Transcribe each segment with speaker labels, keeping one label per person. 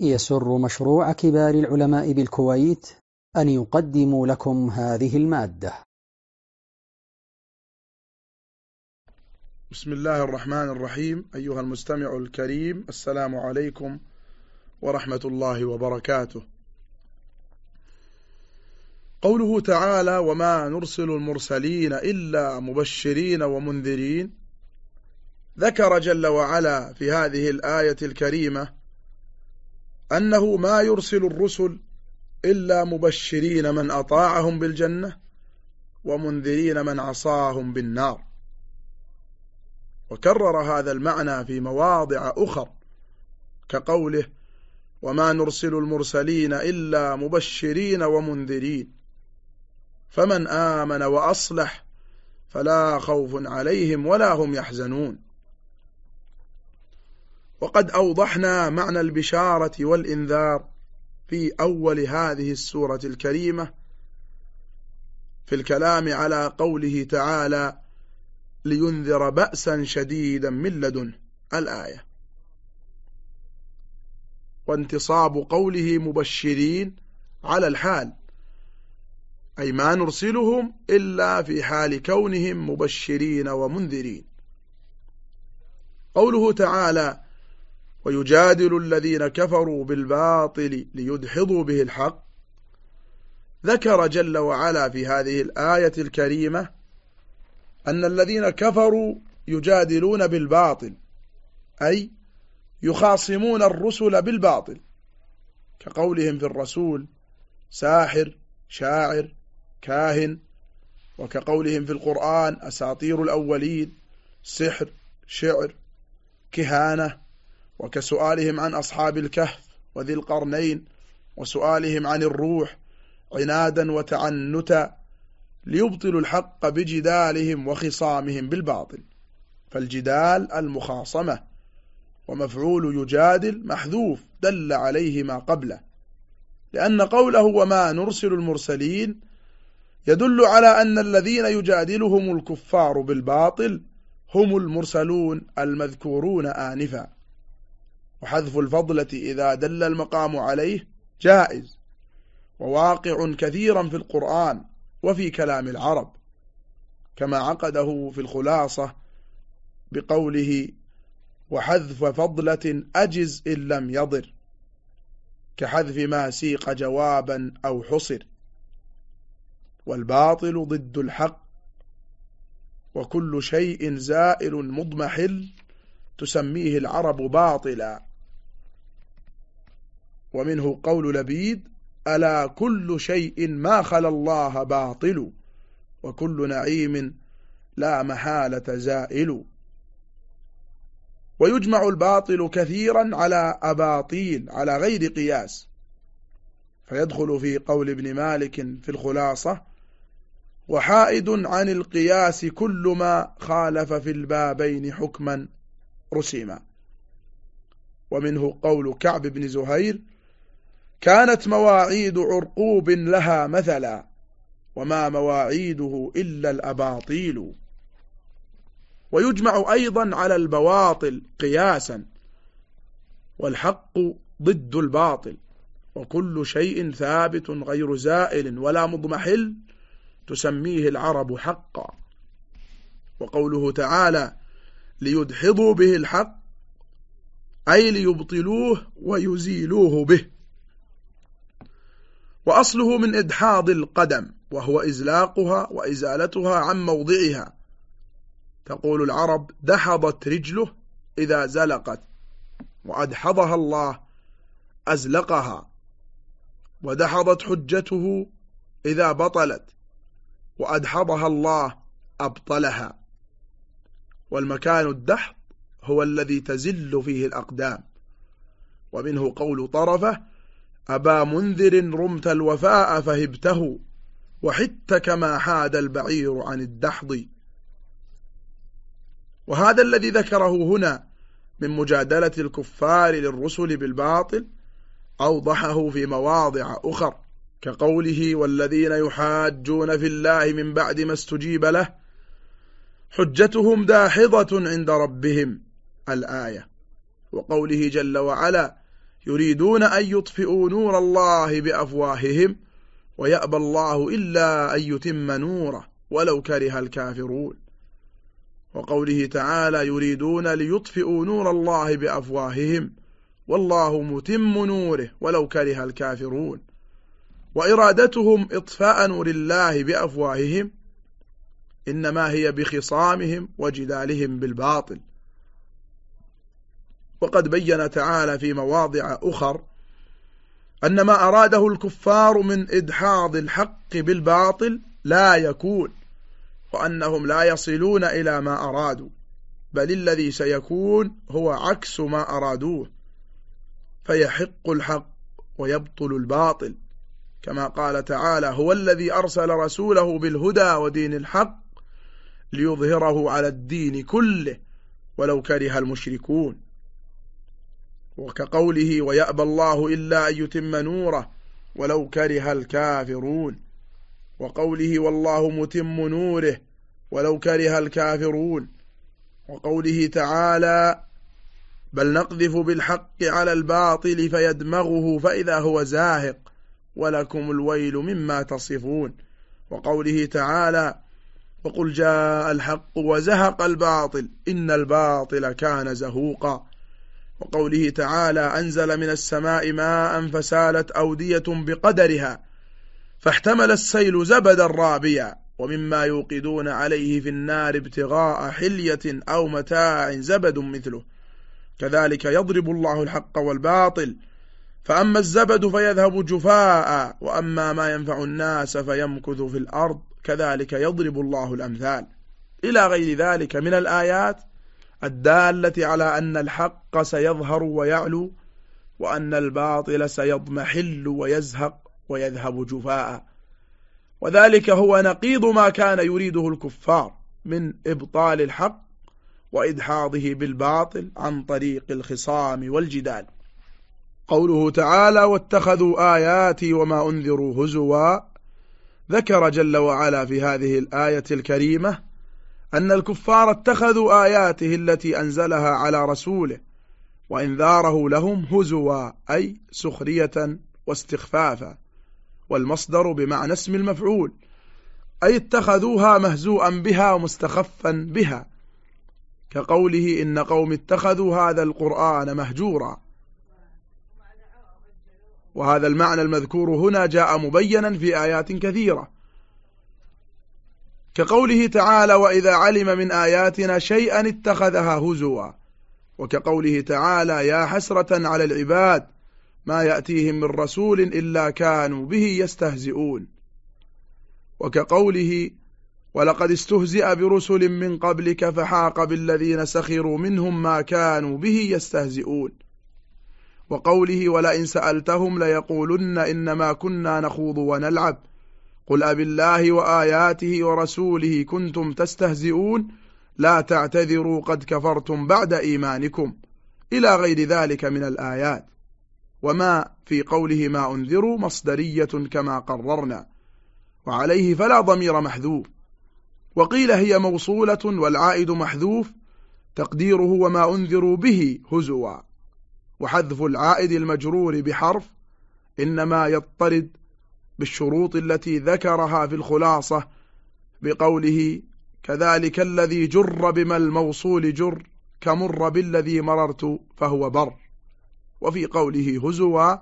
Speaker 1: يسر مشروع كبار العلماء بالكويت أن يقدم لكم هذه المادة.
Speaker 2: بسم الله الرحمن الرحيم. أيها المستمع الكريم السلام عليكم ورحمة الله وبركاته. قوله تعالى وما نرسل المرسلين إلا مبشرين ومنذرين ذكر جل وعلا في هذه الآية الكريمة أنه ما يرسل الرسل إلا مبشرين من أطاعهم بالجنة ومنذرين من عصاهم بالنار. وكرر هذا المعنى في مواضع أخر كقوله وما نرسل المرسلين إلا مبشرين ومنذرين. فمن آمن وأصلح فلا خوف عليهم ولا هم يحزنون. وقد أوضحنا معنى البشارة والإنذار في أول هذه السورة الكريمة في الكلام على قوله تعالى لينذر بأسا شديدا من لدنه الآية. وانتصاب قوله مبشرين على الحال أي ما نرسلهم إلا في حال كونهم مبشرين ومنذرين. قوله تعالى ويجادل الذين كفروا بالباطل ليدحضوا به الحق. ذكر جل وعلا في هذه الآية الكريمة أن الذين كفروا يجادلون بالباطل أي يخاصمون الرسل بالباطل كقولهم في الرسول ساحر شاعر كاهن وكقولهم في القرآن أساطير الأولين سحر شعر كهانة وكسؤالهم عن أصحاب الكهف وذي القرنين وسؤالهم عن الروح عنادا وتعنتا ليبطلوا الحق بجدالهم وخصامهم بالباطل. فالجدال المخاصمة ومفعول يجادل محذوف دل عليه ما قبله. لأن قوله وما نرسل المرسلين يدل على أن الذين يجادلهم الكفار بالباطل هم المرسلون المذكورون آنفا. وحذف الفضلة إذا دل المقام عليه جائز. وواقع كثيرا في القرآن وفي كلام العرب كما عقده في الخلاصة بقوله وحذف فضلة أجز إن لم يضر كحذف ما سيق جوابا أو حصر والباطل ضد الحق وكل شيء زائل مضمحل تسميه العرب باطلا. ومنه قول لبيد ألا كل شيء ما خلا الله باطل وكل نعيم لا محالة زائل. ويجمع الباطل كثيرا على أباطيل على غير قياس. فيدخل في قول ابن مالك في الخلاصة وحائد عن القياس كل ما خالف في البابين حكما. رسيما. ومنه قول كعب بن زهير كانت مواعيد عرقوب لها مثلا وما مواعيده إلا الأباطيل. ويجمع أيضا على البواطل قياسا والحق ضد الباطل. وكل شيء ثابت غير زائل ولا مضمحل تسميه العرب حقا. وقوله تعالى ليدحضوا به الحق أي ليبطلوه ويزيلوه به. وأصله من إدحاض القدم وهو إزلاقها وإزالتها عن موضعها. تقول العرب دحضت رجله إذا زلقت وأدحضها الله أزلقها. ودحضت حجته إذا بطلت وأدحضها الله أبطلها. والمكان الدحض هو الذي تزل فيه الأقدام. ومنه قول طرفة أبا منذر رمت الوفاء فهبته وحدت كما حاد البعير عن الدحض. وهذا الذي ذكره هنا من مجادلة الكفار للرسل بالباطل أوضحه في مواضع أخر كقوله والذين يحاجون في الله من بعد ما استجيب له حجتهم داحضة عند ربهم. الآية. وقوله جل وعلا يريدون أن يطفئوا نور الله بأفواههم ويأبى الله إلا أن يتم نوره ولو كره الكافرون. وقوله تعالى يريدون ليطفئوا نور الله بأفواههم والله متم نوره ولو كره الكافرون. وإرادتهم إطفاء نور الله بأفواههم إنما هي بخصامهم وجدالهم بالباطل. وقد بين تعالى في مواضع أخر أن ما أراده الكفار من إدحاض الحق بالباطل لا يكون وأنهم لا يصلون إلى ما أرادوا بل الذي سيكون هو عكس ما أرادوه فيحق الحق ويبطل الباطل كما قال تعالى هو الذي أرسل رسوله بالهدى ودين الحق ليظهره على الدين كله ولو كره المشركون. وكقوله ويأبى الله إلا أن يتم نوره ولو كره الكافرون. وقوله والله متم نوره ولو كره الكافرون. وقوله تعالى بل نقذف بالحق على الباطل فيدمغه فإذا هو زاهق ولكم الويل مما تصفون. وقوله تعالى وقل جاء الحق وزهق الباطل إن الباطل كان زهوقا. وقوله تعالى أنزل من السماء ماء فسالت أودية بقدرها فاحتمل السيل زبدا رابيا ومما يوقدون عليه في النار ابتغاء حلية أو متاع زبد مثله. كذلك يضرب الله الحق والباطل فأما الزبد فيذهب جفاء وأما ما ينفع الناس فيمكث في الأرض. كذلك يضرب الله الأمثال. إلى غير ذلك من الآيات الدالة على أن الحق سيظهر ويعلو وأن الباطل سيضمحل ويزهق ويذهب جفاء. وذلك هو نقيض ما كان يريده الكفار من إبطال الحق وإدحاضه بالباطل عن طريق الخصام والجدال. قوله تعالى واتخذوا آياتي وما أنذروا هزوا ذكر جل وعلا في هذه الآية الكريمة أن الكفار اتخذوا آياته التي أنزلها على رسوله وإنذاره لهم هزوا أي سخرية واستخفافا والمصدر بمعنى اسم المفعول أي اتخذوها مهزوءا بها ومستخفا بها كقوله إن قوم اتخذوا هذا القرآن مهجورا. وهذا المعنى المذكور هنا جاء مبينا في آيات كثيرة. كقوله تعالى وإذا علم من آياتنا شيئا اتخذها هزوا وكقوله تعالى يا حسرة على العباد ما يأتيهم من رسول إلا كانوا به يستهزئون وكقوله ولقد استهزئ برسل من قبلك فحاق بالذين سخروا منهم ما كانوا به يستهزئون وقوله ولئن سألتهم ليقولن إنما كنا نخوض ونلعب. قل أب الله وآياته ورسوله كنتم تستهزئون. لا تعتذروا قد كفرتم بعد إيمانكم. إلى غير ذلك من الآيات. وما في قوله ما أنذروا مصدرية كما قررنا. وعليه فلا ضمير محذوف. وقيل هي موصولة والعائد محذوف. تقديره وما أنذروا به هزوا. وحذف العائد المجرور بحرف إنما يضطرد بالشروط التي ذكرها في الخلاصة بقوله كذلك الذي جر بما الموصول جر كمر بالذي مررت فهو بر. وفي قوله هزوا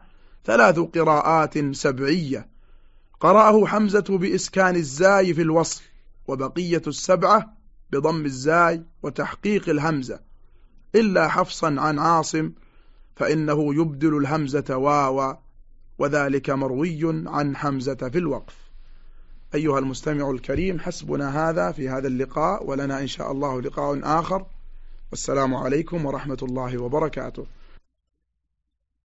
Speaker 2: ثلاث قراءات سبعية. قرأه حمزة بإسكان الزاي في الوصل وبقية السبعة بضم الزاي وتحقيق الهمزة إلا حفصا عن عاصم فإنه يبدل الهمزة واوا وذلك مروي عن حمزة في الوقف. أيها المستمع الكريم حسبنا هذا في هذا اللقاء ولنا إن شاء الله لقاء آخر. والسلام عليكم ورحمة الله وبركاته.